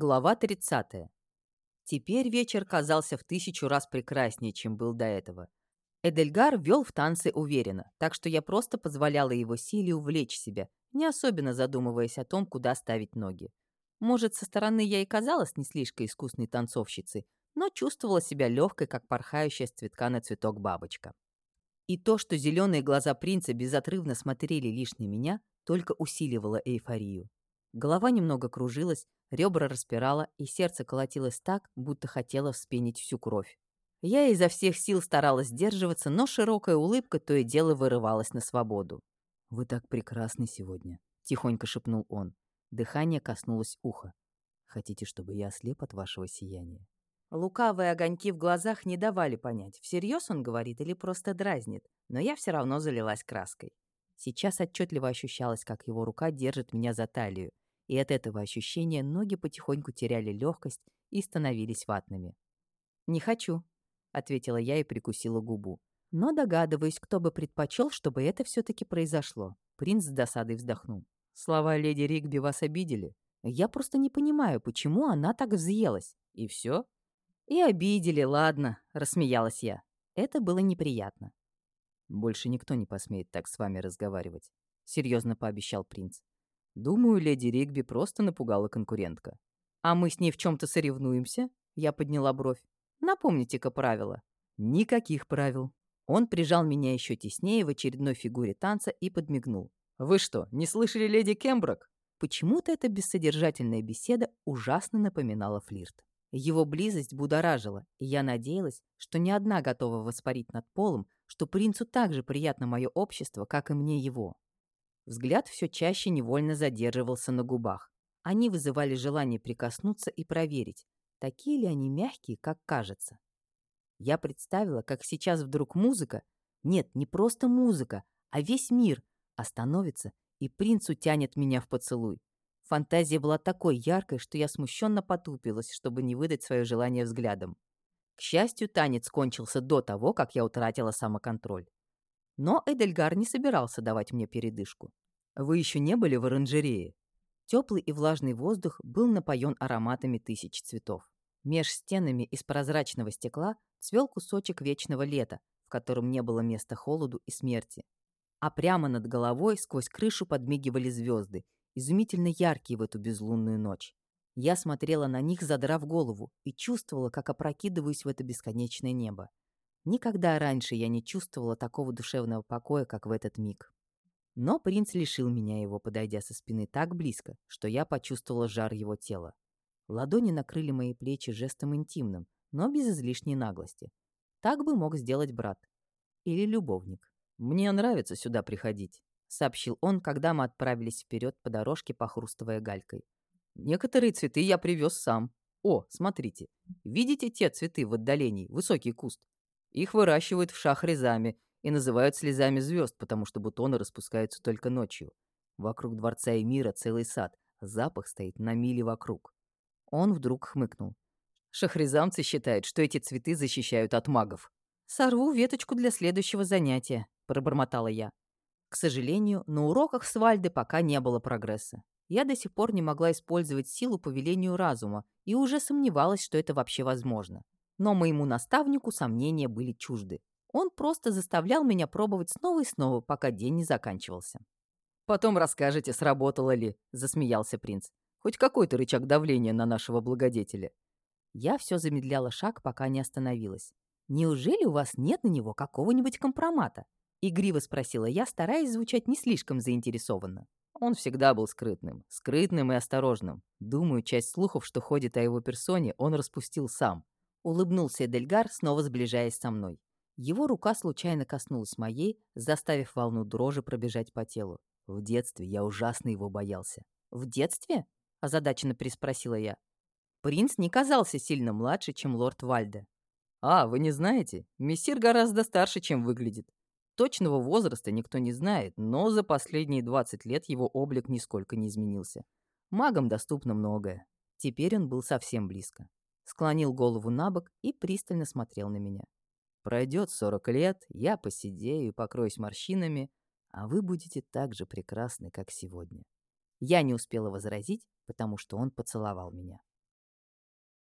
Глава 30. Теперь вечер казался в тысячу раз прекраснее, чем был до этого. Эдельгар вел в танцы уверенно, так что я просто позволяла его силе увлечь себя, не особенно задумываясь о том, куда ставить ноги. Может, со стороны я и казалась не слишком искусной танцовщицей, но чувствовала себя легкой, как порхающая с цветка на цветок бабочка. И то, что зеленые глаза принца безотрывно смотрели лишь на меня, только усиливало эйфорию. Голова немного кружилась, ребра распирала, и сердце колотилось так, будто хотело вспенить всю кровь. Я изо всех сил старалась сдерживаться, но широкая улыбка то и дело вырывалась на свободу. «Вы так прекрасны сегодня», — тихонько шепнул он. Дыхание коснулось уха. «Хотите, чтобы я ослеп от вашего сияния?» Лукавые огоньки в глазах не давали понять, всерьез он говорит или просто дразнит, но я все равно залилась краской. Сейчас отчетливо ощущалось, как его рука держит меня за талию, и от этого ощущения ноги потихоньку теряли легкость и становились ватными. «Не хочу», — ответила я и прикусила губу. «Но догадываюсь, кто бы предпочел, чтобы это все-таки произошло». Принц с досадой вздохнул. «Слова леди Ригби вас обидели? Я просто не понимаю, почему она так взъелась. И все?» «И обидели, ладно», — рассмеялась я. Это было неприятно. «Больше никто не посмеет так с вами разговаривать», — серьезно пообещал принц. «Думаю, леди Ригби просто напугала конкурентка». «А мы с ней в чем то соревнуемся?» Я подняла бровь. «Напомните-ка правила». «Никаких правил». Он прижал меня еще теснее в очередной фигуре танца и подмигнул. «Вы что, не слышали леди Кемброк?» Почему-то эта бессодержательная беседа ужасно напоминала флирт. Его близость будоражила, и я надеялась, что ни одна готова воспарить над полом, что принцу так же приятно мое общество, как и мне его. Взгляд все чаще невольно задерживался на губах. Они вызывали желание прикоснуться и проверить, такие ли они мягкие, как кажется. Я представила, как сейчас вдруг музыка, нет, не просто музыка, а весь мир остановится, и принц утянет меня в поцелуй. Фантазия была такой яркой, что я смущенно потупилась, чтобы не выдать свое желание взглядом. К счастью, танец кончился до того, как я утратила самоконтроль. Но Эдельгар не собирался давать мне передышку. «Вы еще не были в оранжерее?» Теплый и влажный воздух был напоен ароматами тысяч цветов. Меж стенами из прозрачного стекла цвел кусочек вечного лета, в котором не было места холоду и смерти. А прямо над головой сквозь крышу подмигивали звезды, изумительно яркие в эту безлунную ночь. Я смотрела на них, задрав голову, и чувствовала, как опрокидываюсь в это бесконечное небо. Никогда раньше я не чувствовала такого душевного покоя, как в этот миг. Но принц лишил меня его, подойдя со спины так близко, что я почувствовала жар его тела. Ладони накрыли мои плечи жестом интимным, но без излишней наглости. Так бы мог сделать брат. Или любовник. Мне нравится сюда приходить. — сообщил он, когда мы отправились вперед по дорожке, похрустывая галькой. «Некоторые цветы я привез сам. О, смотрите. Видите те цветы в отдалении, высокий куст? Их выращивают в шахрезаме и называют слезами звезд, потому что бутоны распускаются только ночью. Вокруг дворца и мира целый сад, запах стоит на миле вокруг». Он вдруг хмыкнул. Шахрезамцы считают, что эти цветы защищают от магов. «Сорву веточку для следующего занятия», — пробормотала я. К сожалению, на уроках с Вальды пока не было прогресса. Я до сих пор не могла использовать силу по велению разума и уже сомневалась, что это вообще возможно. Но моему наставнику сомнения были чужды. Он просто заставлял меня пробовать снова и снова, пока день не заканчивался. «Потом расскажете, сработало ли», — засмеялся принц. «Хоть какой-то рычаг давления на нашего благодетеля». Я все замедляла шаг, пока не остановилась. «Неужели у вас нет на него какого-нибудь компромата?» Игриво спросила я, стараясь звучать не слишком заинтересованно. Он всегда был скрытным, скрытным и осторожным. Думаю, часть слухов, что ходит о его персоне, он распустил сам. Улыбнулся Эдельгар, снова сближаясь со мной. Его рука случайно коснулась моей, заставив волну дрожи пробежать по телу. В детстве я ужасно его боялся. «В детстве?» – озадаченно переспросила я. Принц не казался сильно младше, чем лорд Вальде. «А, вы не знаете? Мессир гораздо старше, чем выглядит. Точного возраста никто не знает, но за последние 20 лет его облик нисколько не изменился. Магам доступно многое. Теперь он был совсем близко. Склонил голову на бок и пристально смотрел на меня. Пройдет 40 лет, я посидею и покроюсь морщинами, а вы будете так же прекрасны, как сегодня. Я не успела возразить, потому что он поцеловал меня.